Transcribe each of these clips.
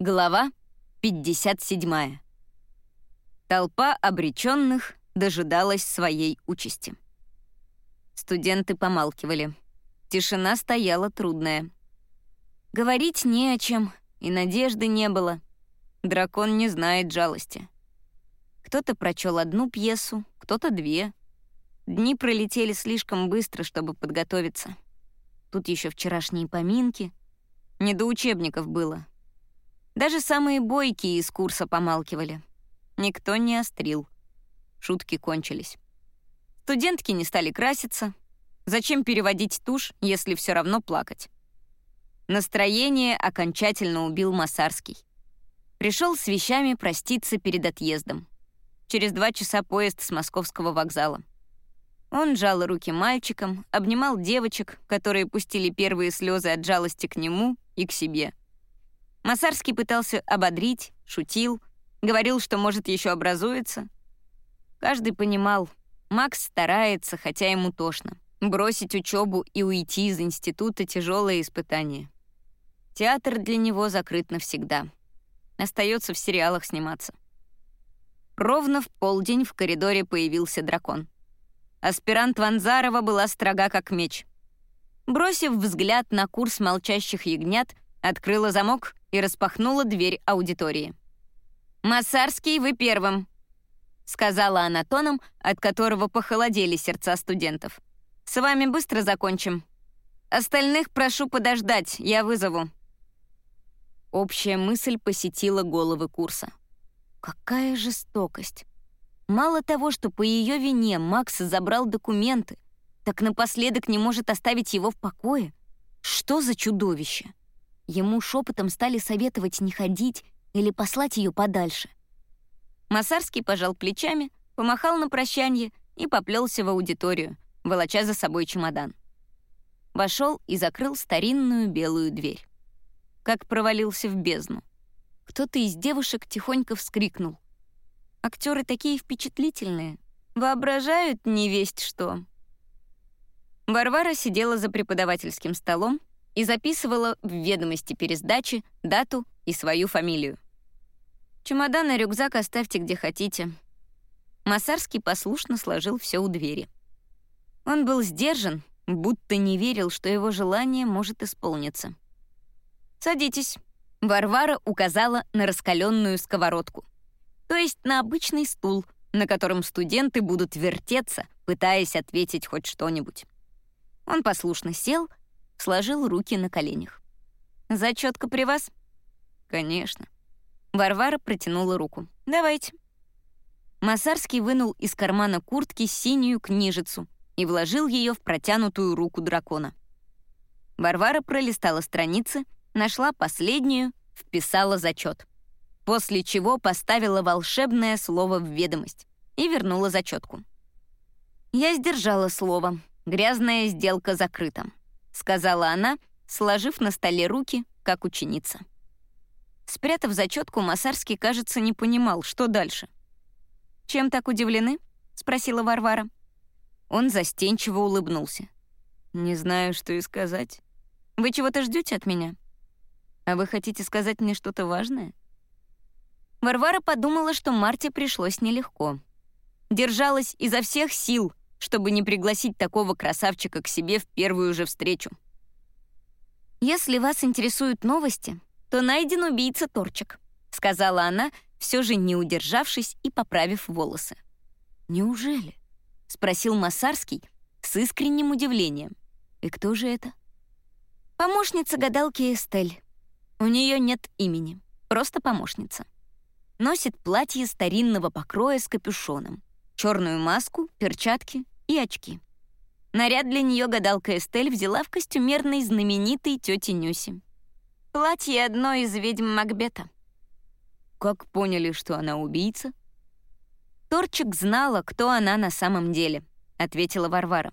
Глава 57. Толпа обреченных дожидалась своей участи. Студенты помалкивали. Тишина стояла трудная. Говорить не о чем, и надежды не было. Дракон не знает жалости. Кто-то прочел одну пьесу, кто-то две. Дни пролетели слишком быстро, чтобы подготовиться. Тут еще вчерашние поминки. Не до учебников было, даже самые бойкие из курса помалкивали. Никто не острил. Шутки кончились. Студентки не стали краситься. Зачем переводить тушь, если все равно плакать? Настроение окончательно убил Масарский. Пришел с вещами проститься перед отъездом. Через два часа поезд с московского вокзала. Он жал руки мальчикам, обнимал девочек, которые пустили первые слезы от жалости к нему и к себе. Масарский пытался ободрить, шутил, говорил, что может еще образуется. Каждый понимал, Макс старается, хотя ему тошно. Бросить учебу и уйти из института — тяжелое испытание. Театр для него закрыт навсегда. Остается в сериалах сниматься. Ровно в полдень в коридоре появился дракон. Аспирант Ванзарова была строга как меч. Бросив взгляд на курс молчащих ягнят, открыла замок и распахнула дверь аудитории. «Массарский, вы первым», — сказала она тоном, от которого похолодели сердца студентов. «С вами быстро закончим. Остальных прошу подождать, я вызову». Общая мысль посетила головы курса. Какая жестокость. Мало того, что по ее вине Макс забрал документы, так напоследок не может оставить его в покое. Что за чудовище? Ему шепотом стали советовать не ходить или послать ее подальше. Масарский пожал плечами, помахал на прощание и поплелся в аудиторию, волоча за собой чемодан. Вошел и закрыл старинную белую дверь. Как провалился в бездну. Кто-то из девушек тихонько вскрикнул. Актеры такие впечатлительные, воображают не весть что. Варвара сидела за преподавательским столом и записывала в ведомости пересдачи дату и свою фамилию. «Чемодан и рюкзак оставьте где хотите». Масарский послушно сложил все у двери. Он был сдержан, будто не верил, что его желание может исполниться. «Садитесь», — Варвара указала на раскаленную сковородку. То есть на обычный стул, на котором студенты будут вертеться, пытаясь ответить хоть что-нибудь. Он послушно сел сложил руки на коленях. «Зачетка при вас?» «Конечно». Варвара протянула руку. «Давайте». Масарский вынул из кармана куртки синюю книжицу и вложил ее в протянутую руку дракона. Варвара пролистала страницы, нашла последнюю, вписала зачет. После чего поставила волшебное слово в ведомость и вернула зачетку. Я сдержала слово. Грязная сделка закрыта сказала она, сложив на столе руки, как ученица. Спрятав зачетку, Масарский, кажется, не понимал, что дальше. «Чем так удивлены?» — спросила Варвара. Он застенчиво улыбнулся. «Не знаю, что и сказать. Вы чего-то ждете от меня? А вы хотите сказать мне что-то важное?» Варвара подумала, что Марте пришлось нелегко. Держалась изо всех сил, чтобы не пригласить такого красавчика к себе в первую же встречу. «Если вас интересуют новости, то найден убийца Торчик», сказала она, все же не удержавшись и поправив волосы. «Неужели?» — спросил Масарский с искренним удивлением. «И кто же это?» «Помощница гадалки Эстель. У нее нет имени, просто помощница. Носит платье старинного покроя с капюшоном черную маску, перчатки и очки. Наряд для нее гадалка Эстель взяла в костюмерной знаменитой тете Нюси. Платье одной из ведьм Макбета. Как поняли, что она убийца? Торчик знала, кто она на самом деле, ответила Варвара.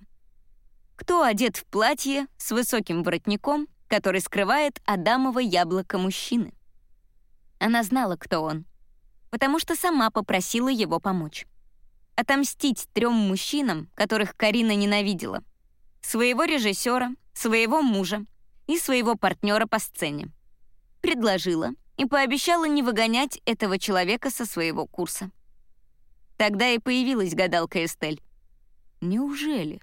Кто одет в платье с высоким воротником, который скрывает Адамово яблоко мужчины? Она знала, кто он, потому что сама попросила его помочь отомстить трем мужчинам, которых Карина ненавидела. Своего режиссера, своего мужа и своего партнера по сцене. Предложила, и пообещала не выгонять этого человека со своего курса. Тогда и появилась гадалка Эстель. Неужели?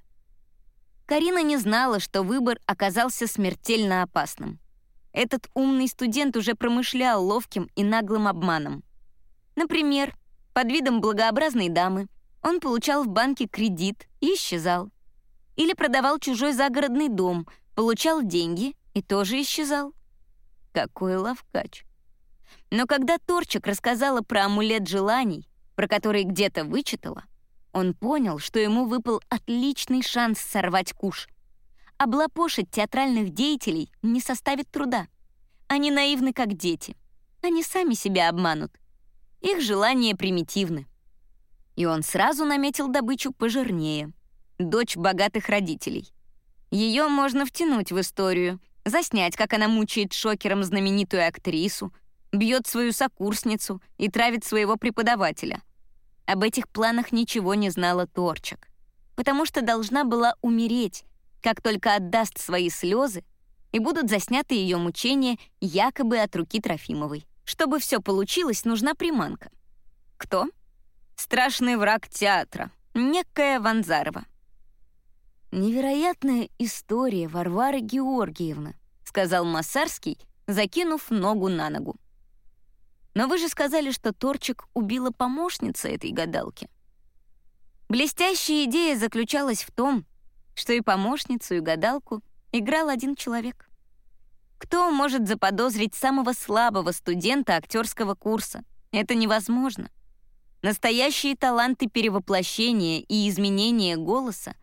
Карина не знала, что выбор оказался смертельно опасным. Этот умный студент уже промышлял ловким и наглым обманом. Например, под видом благообразной дамы он получал в банке кредит и исчезал. Или продавал чужой загородный дом, получал деньги и тоже исчезал. Какой ловкач. Но когда Торчик рассказала про амулет желаний, про который где-то вычитала, он понял, что ему выпал отличный шанс сорвать куш. Облапошить театральных деятелей не составит труда. Они наивны, как дети. Они сами себя обманут. Их желания примитивны. И он сразу наметил добычу пожирнее. Дочь богатых родителей. Ее можно втянуть в историю, заснять, как она мучает шокером знаменитую актрису, бьет свою сокурсницу и травит своего преподавателя. Об этих планах ничего не знала Торчак, потому что должна была умереть, как только отдаст свои слезы, и будут засняты ее мучения якобы от руки Трофимовой. Чтобы все получилось, нужна приманка. Кто? Страшный враг театра, некая Ванзарова. «Невероятная история Варвары Георгиевны», сказал Массарский, закинув ногу на ногу. «Но вы же сказали, что Торчик убила помощница этой гадалки». Блестящая идея заключалась в том, что и помощницу, и гадалку играл один человек. Кто может заподозрить самого слабого студента актерского курса? Это невозможно. Настоящие таланты перевоплощения и изменения голоса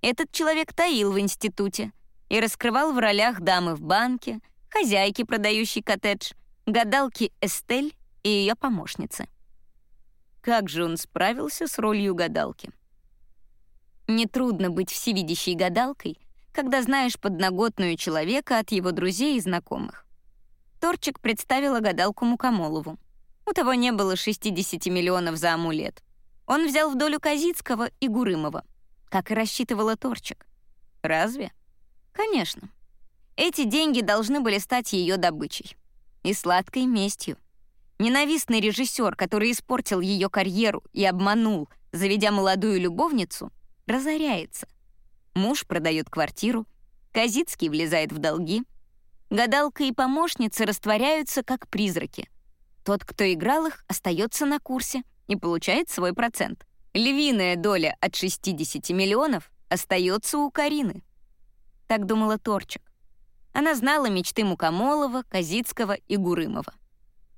этот человек таил в институте и раскрывал в ролях дамы в банке, хозяйки, продающей коттедж, гадалки Эстель и ее помощницы. Как же он справился с ролью гадалки? Нетрудно быть всевидящей гадалкой — когда знаешь подноготную человека от его друзей и знакомых. Торчик представила гадалку Мукомолову. У того не было 60 миллионов за амулет. Он взял в долю Казицкого и Гурымова, как и рассчитывала Торчик. Разве? Конечно. Эти деньги должны были стать ее добычей. И сладкой местью. Ненавистный режиссер, который испортил ее карьеру и обманул, заведя молодую любовницу, разоряется. Муж продает квартиру, Казицкий влезает в долги. Гадалка и помощница растворяются, как призраки. Тот, кто играл их, остается на курсе и получает свой процент. Львиная доля от 60 миллионов остается у Карины. Так думала Торчик. Она знала мечты Мукомолова, Казицкого и Гурымова.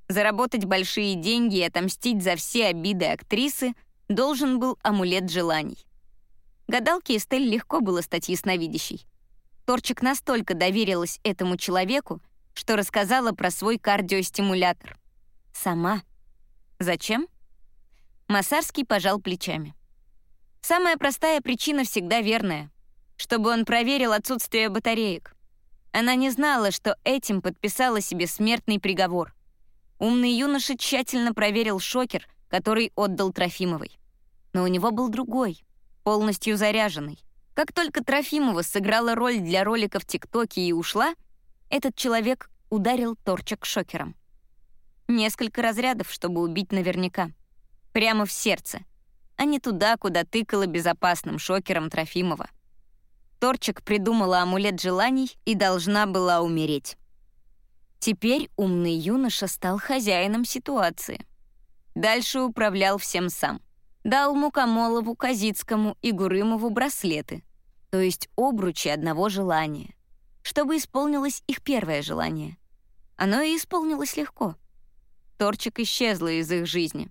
Заработать большие деньги и отомстить за все обиды актрисы должен был амулет желаний. Гадалке Эстель легко было стать ясновидящей. Торчик настолько доверилась этому человеку, что рассказала про свой кардиостимулятор. Сама. Зачем? Масарский пожал плечами. Самая простая причина всегда верная. Чтобы он проверил отсутствие батареек. Она не знала, что этим подписала себе смертный приговор. Умный юноша тщательно проверил шокер, который отдал Трофимовой. Но у него был другой — полностью заряженный. Как только Трофимова сыграла роль для ролика в ТикТоке и ушла, этот человек ударил торчик шокером. Несколько разрядов, чтобы убить наверняка. Прямо в сердце, а не туда, куда тыкала безопасным шокером Трофимова. Торчик придумала амулет желаний и должна была умереть. Теперь умный юноша стал хозяином ситуации. Дальше управлял всем сам — дал Мукомолову, Казицкому и Гурымову браслеты, то есть обручи одного желания, чтобы исполнилось их первое желание. Оно и исполнилось легко. Торчик исчезла из их жизни.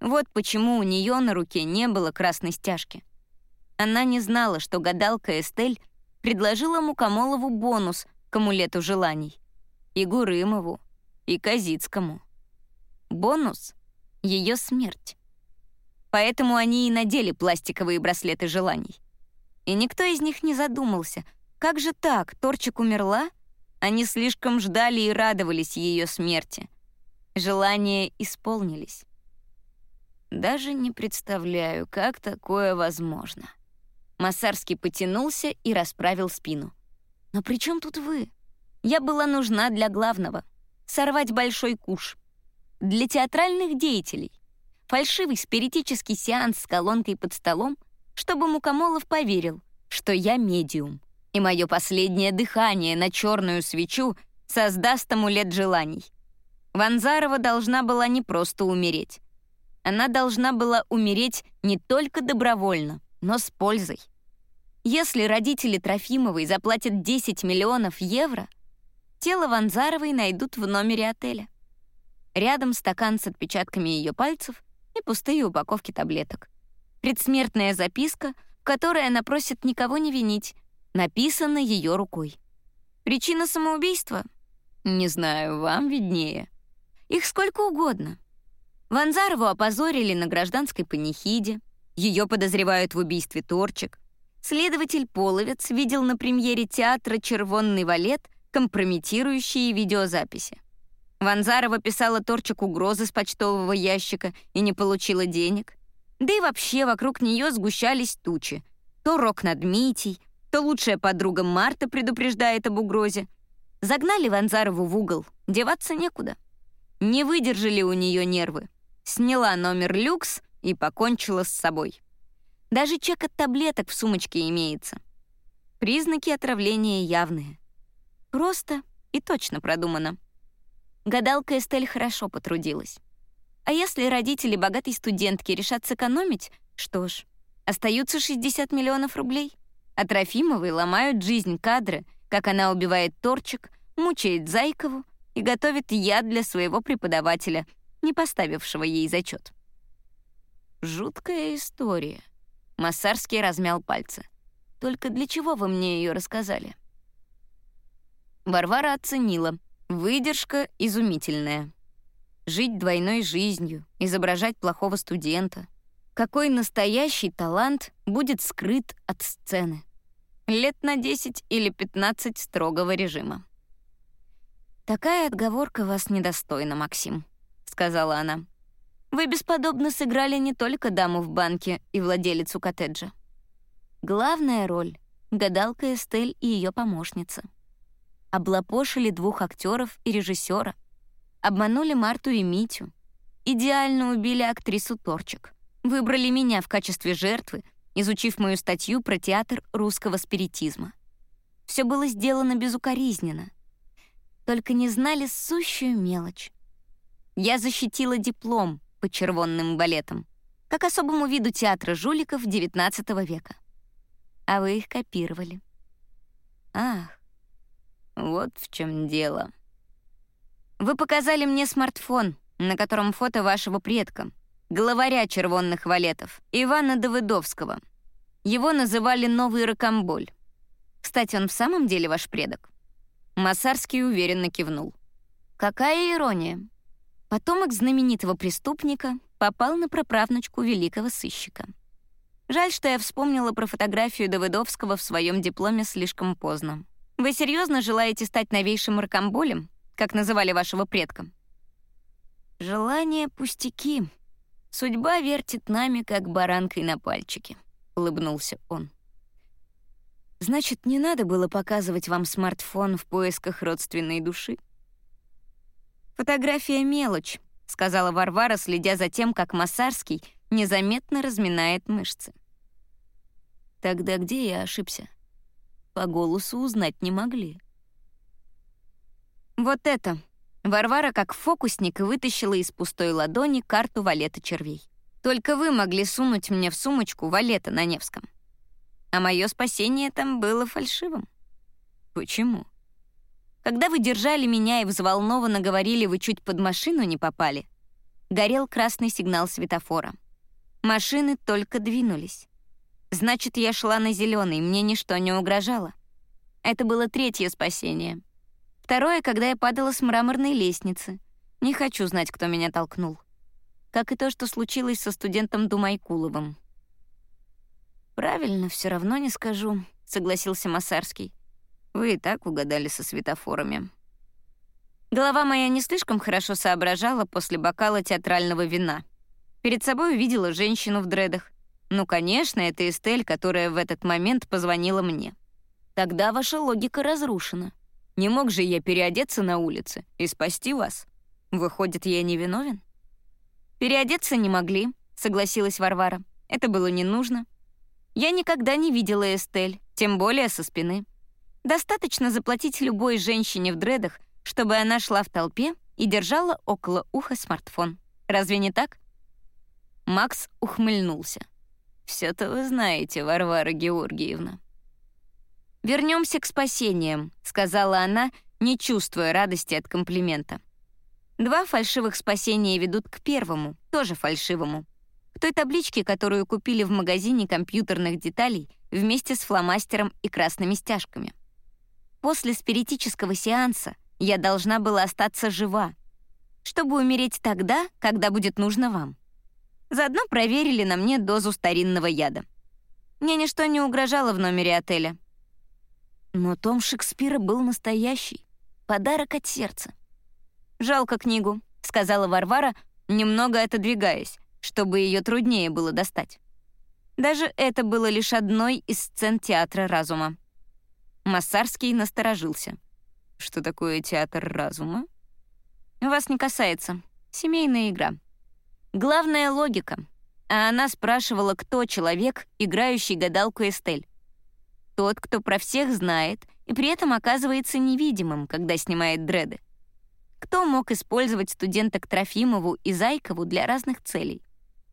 Вот почему у нее на руке не было красной стяжки. Она не знала, что гадалка Эстель предложила Мукомолову бонус к амулету желаний. И Гурымову, и Казицкому. Бонус — ее смерть. Поэтому они и надели пластиковые браслеты желаний. И никто из них не задумался, как же так, Торчик умерла? Они слишком ждали и радовались ее смерти. Желания исполнились. Даже не представляю, как такое возможно. Массарский потянулся и расправил спину. «Но при чем тут вы? Я была нужна для главного. сорвать большой куш. Для театральных деятелей. Фальшивый спиритический сеанс с колонкой под столом, чтобы Мукомолов поверил, что я медиум, и мое последнее дыхание на черную свечу создаст амулет желаний. Ванзарова должна была не просто умереть. Она должна была умереть не только добровольно, но с пользой. Если родители Трофимовой заплатят 10 миллионов евро, тело Ванзаровой найдут в номере отеля. Рядом стакан с отпечатками ее пальцев и пустые упаковки таблеток. Предсмертная записка, в которой она просит никого не винить, написана ее рукой. Причина самоубийства? Не знаю, вам виднее. Их сколько угодно. Ванзарову опозорили на гражданской панихиде, ее подозревают в убийстве Торчик. Следователь Половец видел на премьере театра «Червонный валет» компрометирующие видеозаписи. Ванзарова писала Торчик угрозы с почтового ящика и не получила денег. Да и вообще вокруг нее сгущались тучи. То рок над Митей, то лучшая подруга Марта предупреждает об угрозе. Загнали Ванзарову в угол, деваться некуда. Не выдержали у нее нервы. Сняла номер люкс и покончила с собой. Даже чек от таблеток в сумочке имеется. Признаки отравления явные. Просто и точно продумано. Гадалка Эстель хорошо потрудилась. А если родители богатой студентки решат сэкономить, что ж, остаются 60 миллионов рублей. А Трофимовой ломают жизнь кадры, как она убивает Торчик, мучает Зайкову и готовит яд для своего преподавателя, не поставившего ей зачет. Жуткая история. Массарский размял пальцы. Только для чего вы мне ее рассказали? Варвара оценила. Выдержка изумительная. Жить двойной жизнью, изображать плохого студента. Какой настоящий талант будет скрыт от сцены? Лет на 10 или 15 строгого режима. «Такая отговорка вас недостойна, Максим», — сказала она. «Вы бесподобно сыграли не только даму в банке и владелицу коттеджа. Главная роль — гадалка Эстель и ее помощница. Облапошили двух актеров и режиссера, обманули Марту и Митю, идеально убили актрису Торчик, выбрали меня в качестве жертвы, изучив мою статью про театр русского спиритизма. Все было сделано безукоризненно — только не знали сущую мелочь. Я защитила диплом по червонным балетам, как особому виду театра жуликов XIX века. А вы их копировали. Ах, вот в чем дело. Вы показали мне смартфон, на котором фото вашего предка, главаря червонных валетов, Ивана Давыдовского. Его называли «Новый ракомболь». Кстати, он в самом деле ваш предок? Масарский уверенно кивнул. Какая ирония. Потомок знаменитого преступника попал на проправночку великого сыщика. Жаль, что я вспомнила про фотографию Давыдовского в своем дипломе слишком поздно. Вы серьезно желаете стать новейшим ракомболем, как называли вашего предка? Желание пустяки. Судьба вертит нами, как баранкой на пальчике, улыбнулся он. Значит, не надо было показывать вам смартфон в поисках родственной души? «Фотография — мелочь», — сказала Варвара, следя за тем, как Масарский незаметно разминает мышцы. Тогда где я ошибся? По голосу узнать не могли. Вот это. Варвара, как фокусник, вытащила из пустой ладони карту валета червей. Только вы могли сунуть мне в сумочку валета на Невском а мое спасение там было фальшивым. Почему? Когда вы держали меня и взволнованно говорили, вы чуть под машину не попали, горел красный сигнал светофора. Машины только двинулись. Значит, я шла на зеленый, мне ничто не угрожало. Это было третье спасение. Второе, когда я падала с мраморной лестницы. Не хочу знать, кто меня толкнул. Как и то, что случилось со студентом Думайкуловым. «Правильно, все равно не скажу», — согласился Масарский. «Вы и так угадали со светофорами». Голова моя не слишком хорошо соображала после бокала театрального вина. Перед собой увидела женщину в дредах. Ну, конечно, это Эстель, которая в этот момент позвонила мне. Тогда ваша логика разрушена. Не мог же я переодеться на улице и спасти вас? Выходит, я не виновен?» «Переодеться не могли», — согласилась Варвара. «Это было не нужно. Я никогда не видела Эстель, тем более со спины. Достаточно заплатить любой женщине в дредах, чтобы она шла в толпе и держала около уха смартфон. Разве не так?» Макс ухмыльнулся. «Все-то вы знаете, Варвара Георгиевна». Вернемся к спасениям», — сказала она, не чувствуя радости от комплимента. Два фальшивых спасения ведут к первому, тоже фальшивому. К той табличке, которую купили в магазине компьютерных деталей вместе с фломастером и красными стяжками. После спиритического сеанса я должна была остаться жива, чтобы умереть тогда, когда будет нужно вам. Заодно проверили на мне дозу старинного яда. Мне ничто не угрожало в номере отеля. Но том Шекспира был настоящий. Подарок от сердца. «Жалко книгу», — сказала Варвара, немного отодвигаясь, чтобы ее труднее было достать. Даже это было лишь одной из сцен театра разума. Массарский насторожился. «Что такое театр разума?» «Вас не касается. Семейная игра. Главная — логика. А она спрашивала, кто человек, играющий гадалку Эстель. Тот, кто про всех знает и при этом оказывается невидимым, когда снимает дреды. Кто мог использовать студенток Трофимову и Зайкову для разных целей?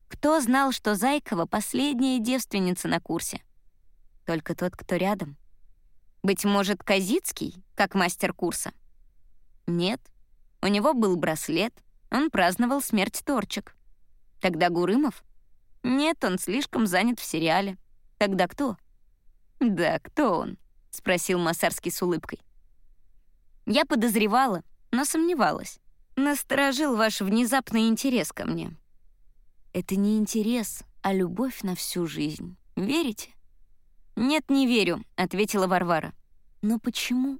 Кто знал, что Зайкова — последняя девственница на курсе? Только тот, кто рядом. Быть может, Казицкий, как мастер курса? Нет. У него был браслет, он праздновал смерть Торчик. Тогда Гурымов? Нет, он слишком занят в сериале. Тогда кто? Да, кто он? Спросил Масарский с улыбкой. Я подозревала, но сомневалась. Насторожил ваш внезапный интерес ко мне. Это не интерес, а любовь на всю жизнь. Верите? Нет, не верю, ответила Варвара. Но почему?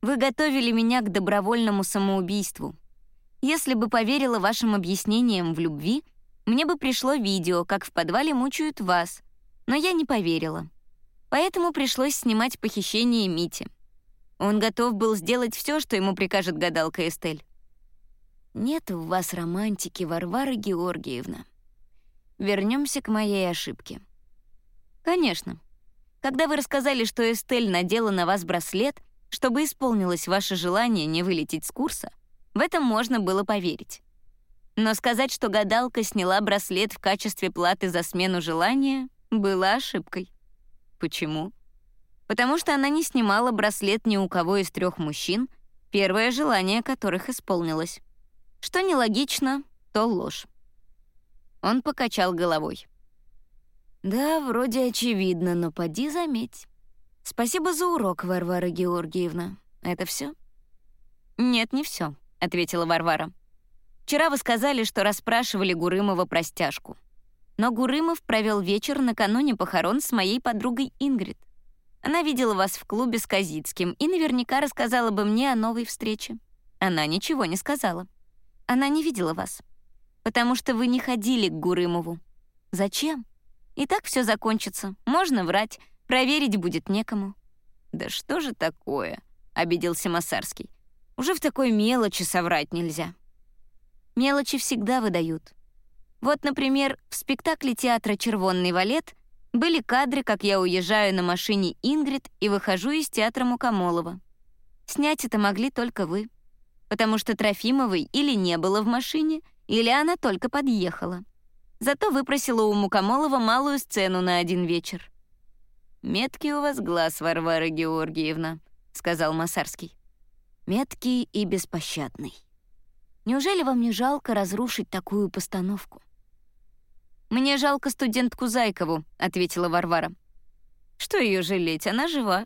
Вы готовили меня к добровольному самоубийству. Если бы поверила вашим объяснениям в любви, мне бы пришло видео, как в подвале мучают вас. Но я не поверила. Поэтому пришлось снимать похищение Мити. Он готов был сделать все, что ему прикажет гадалка Эстель. Нет в вас романтики, Варвара Георгиевна. Вернемся к моей ошибке. Конечно. Когда вы рассказали, что Эстель надела на вас браслет, чтобы исполнилось ваше желание не вылететь с курса, в этом можно было поверить. Но сказать, что гадалка сняла браслет в качестве платы за смену желания, было ошибкой. Почему? Потому что она не снимала браслет ни у кого из трех мужчин, первое желание которых исполнилось. Что нелогично, то ложь. Он покачал головой. «Да, вроде очевидно, но поди заметь. Спасибо за урок, Варвара Георгиевна. Это все? «Нет, не все ответила Варвара. «Вчера вы сказали, что расспрашивали Гурымова про стяжку. Но Гурымов провел вечер накануне похорон с моей подругой Ингрид. Она видела вас в клубе с Казицким и наверняка рассказала бы мне о новой встрече. Она ничего не сказала. Она не видела вас. Потому что вы не ходили к Гурымову. Зачем? И так все закончится. Можно врать, проверить будет некому». «Да что же такое?» — обиделся Масарский. Уже в такой мелочи соврать нельзя. Мелочи всегда выдают. Вот, например, в спектакле театра «Червонный валет» были кадры, как я уезжаю на машине Ингрид и выхожу из театра Мукомолова. Снять это могли только вы, потому что Трофимовой или не было в машине, или она только подъехала. Зато выпросила у Мукомолова малую сцену на один вечер. «Меткий у вас глаз, Варвара Георгиевна», — сказал Масарский меткий и беспощадный. Неужели вам не жалко разрушить такую постановку? «Мне жалко студентку Зайкову», — ответила Варвара. «Что ее жалеть? Она жива.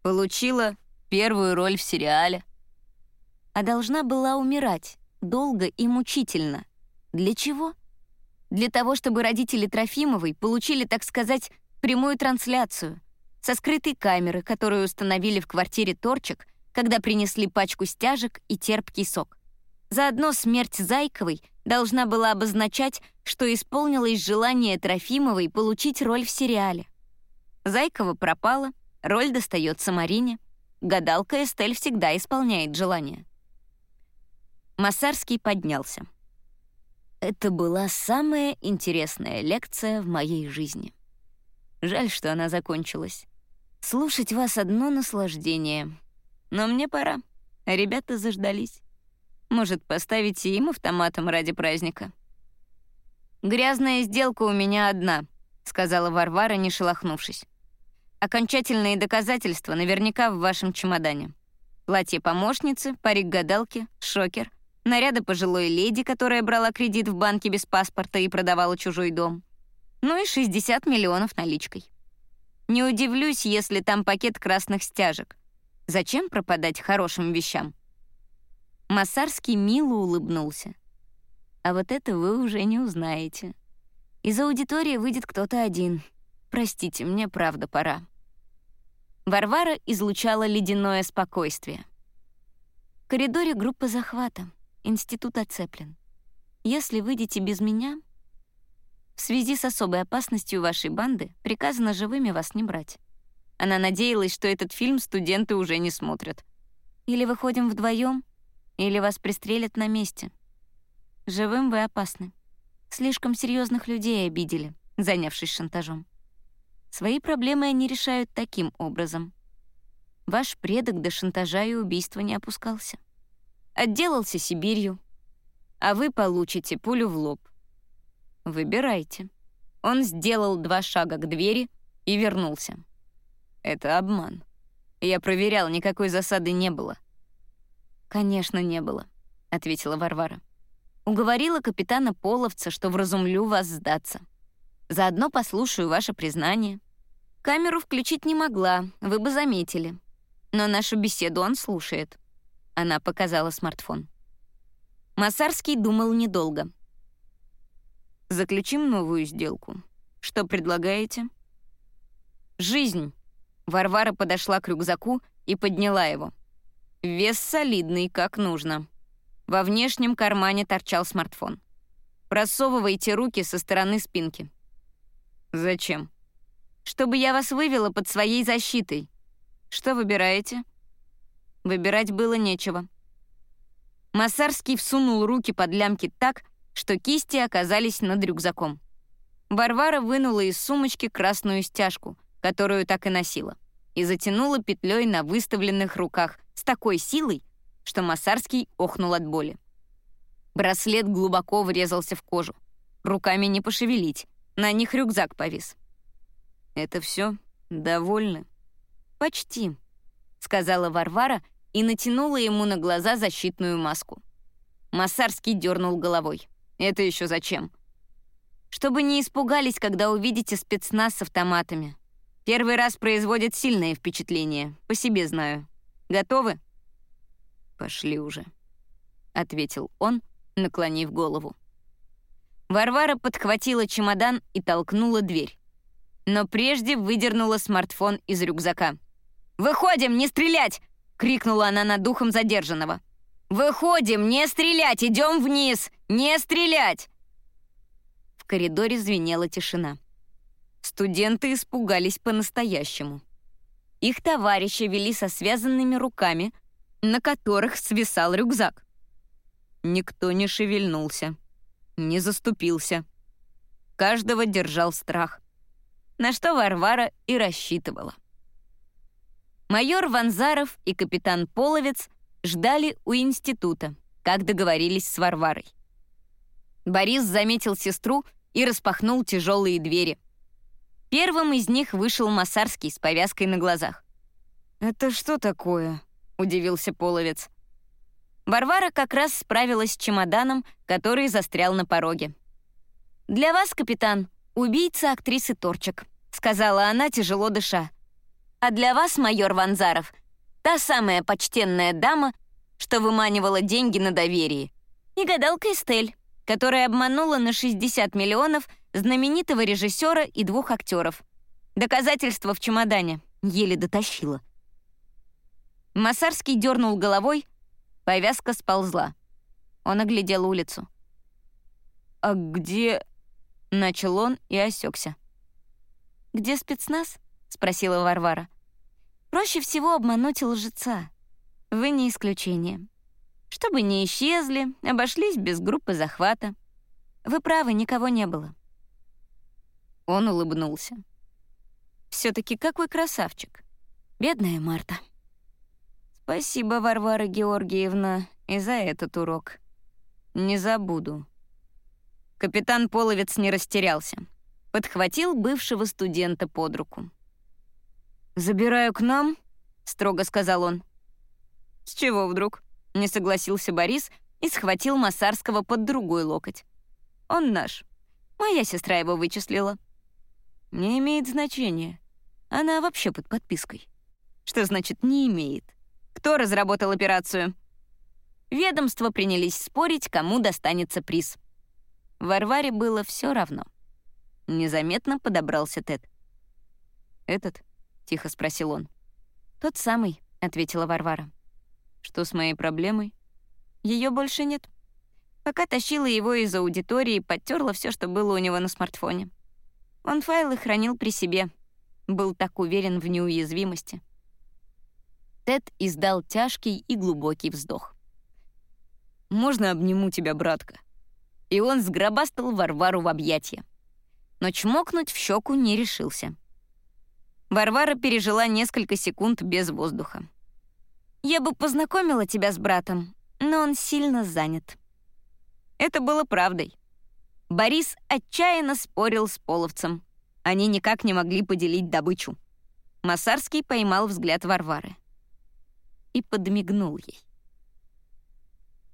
Получила первую роль в сериале. А должна была умирать долго и мучительно. Для чего? Для того, чтобы родители Трофимовой получили, так сказать, прямую трансляцию со скрытой камеры, которую установили в квартире Торчик когда принесли пачку стяжек и терпкий сок. Заодно смерть Зайковой должна была обозначать, что исполнилось желание Трофимовой получить роль в сериале. Зайкова пропала, роль достается Марине. гадалка Эстель всегда исполняет желание. Массарский поднялся. Это была самая интересная лекция в моей жизни. Жаль, что она закончилась. Слушать вас одно наслаждение. Но мне пора. Ребята заждались. Может, поставите им автоматом ради праздника? «Грязная сделка у меня одна», — сказала Варвара, не шелохнувшись. «Окончательные доказательства наверняка в вашем чемодане. Платье помощницы, парик гадалки, шокер — наряды пожилой леди, которая брала кредит в банке без паспорта и продавала чужой дом. Ну и 60 миллионов наличкой. Не удивлюсь, если там пакет красных стяжек. Зачем пропадать хорошим вещам? Массарский мило улыбнулся. А вот это вы уже не узнаете. Из аудитории выйдет кто-то один. Простите, мне правда пора. Варвара излучала ледяное спокойствие. В коридоре группа захвата. Институт оцеплен. Если выйдете без меня, в связи с особой опасностью вашей банды приказано живыми вас не брать. Она надеялась, что этот фильм студенты уже не смотрят. Или выходим вдвоем, или вас пристрелят на месте. Живым вы опасны. Слишком серьезных людей обидели, занявшись шантажом. Свои проблемы они решают таким образом. Ваш предок до шантажа и убийства не опускался отделался Сибирью, а вы получите пулю в лоб. Выбирайте. Он сделал два шага к двери и вернулся. Это обман. Я проверял, никакой засады не было. «Конечно, не было», — ответила Варвара. «Уговорила капитана Половца, что вразумлю вас сдаться. Заодно послушаю ваше признание. Камеру включить не могла, вы бы заметили. Но нашу беседу он слушает. Она показала смартфон. Масарский думал недолго. «Заключим новую сделку. Что предлагаете?» «Жизнь». Варвара подошла к рюкзаку и подняла его. Вес солидный, как нужно. Во внешнем кармане торчал смартфон. Просовывайте руки со стороны спинки. «Зачем?» «Чтобы я вас вывела под своей защитой. Что выбираете?» Выбирать было нечего. Массарский всунул руки под лямки так, что кисти оказались над рюкзаком. Варвара вынула из сумочки красную стяжку, которую так и носила, и затянула петлей на выставленных руках с такой силой, что Массарский охнул от боли. Браслет глубоко врезался в кожу. Руками не пошевелить, на них рюкзак повис. «Это все? Довольны?» «Почти», — сказала Варвара и натянула ему на глаза защитную маску. Массарский дернул головой. «Это еще зачем?» «Чтобы не испугались, когда увидите спецназ с автоматами. Первый раз производит сильное впечатление, по себе знаю. Готовы?» «Пошли уже», — ответил он, наклонив голову. Варвара подхватила чемодан и толкнула дверь. Но прежде выдернула смартфон из рюкзака. «Выходим, не стрелять! Крикнула она над духом задержанного. «Выходим! Не стрелять! Идем вниз! Не стрелять!» В коридоре звенела тишина. Студенты испугались по-настоящему. Их товарищи вели со связанными руками, на которых свисал рюкзак. Никто не шевельнулся, не заступился. Каждого держал страх. На что Варвара и рассчитывала. Майор Ванзаров и капитан Половец ждали у института, как договорились с Варварой. Борис заметил сестру и распахнул тяжелые двери. Первым из них вышел Масарский с повязкой на глазах. «Это что такое?» — удивился Половец. Варвара как раз справилась с чемоданом, который застрял на пороге. «Для вас, капитан, убийца актрисы Торчик», — сказала она, тяжело дыша. А для вас, майор Ванзаров, та самая почтенная дама, что выманивала деньги на доверии. И гадалка Эстель, которая обманула на 60 миллионов знаменитого режиссера и двух актеров. Доказательства в чемодане. Еле дотащила. Масарский дернул головой, повязка сползла. Он оглядел улицу. «А где...» — начал он и осекся. «Где спецназ?» — спросила Варвара. Проще всего обмануть лжеца. Вы не исключение. Чтобы не исчезли, обошлись без группы захвата. Вы правы, никого не было. Он улыбнулся. все таки какой красавчик. Бедная Марта. Спасибо, Варвара Георгиевна, и за этот урок. Не забуду. Капитан Половец не растерялся. Подхватил бывшего студента под руку. «Забираю к нам», — строго сказал он. «С чего вдруг?» — не согласился Борис и схватил Масарского под другой локоть. «Он наш. Моя сестра его вычислила». «Не имеет значения. Она вообще под подпиской». «Что значит «не имеет»? Кто разработал операцию?» Ведомства принялись спорить, кому достанется приз. Варваре было все равно. Незаметно подобрался Тед. «Этот?» — тихо спросил он. «Тот самый», — ответила Варвара. «Что с моей проблемой?» Ее больше нет. Пока тащила его из аудитории, подтерла все, что было у него на смартфоне. Он файлы хранил при себе. Был так уверен в неуязвимости. Тед издал тяжкий и глубокий вздох. «Можно обниму тебя, братка?» И он сгробастал Варвару в объятия. Но чмокнуть в щеку не решился. Варвара пережила несколько секунд без воздуха. «Я бы познакомила тебя с братом, но он сильно занят». Это было правдой. Борис отчаянно спорил с половцем. Они никак не могли поделить добычу. Масарский поймал взгляд Варвары и подмигнул ей.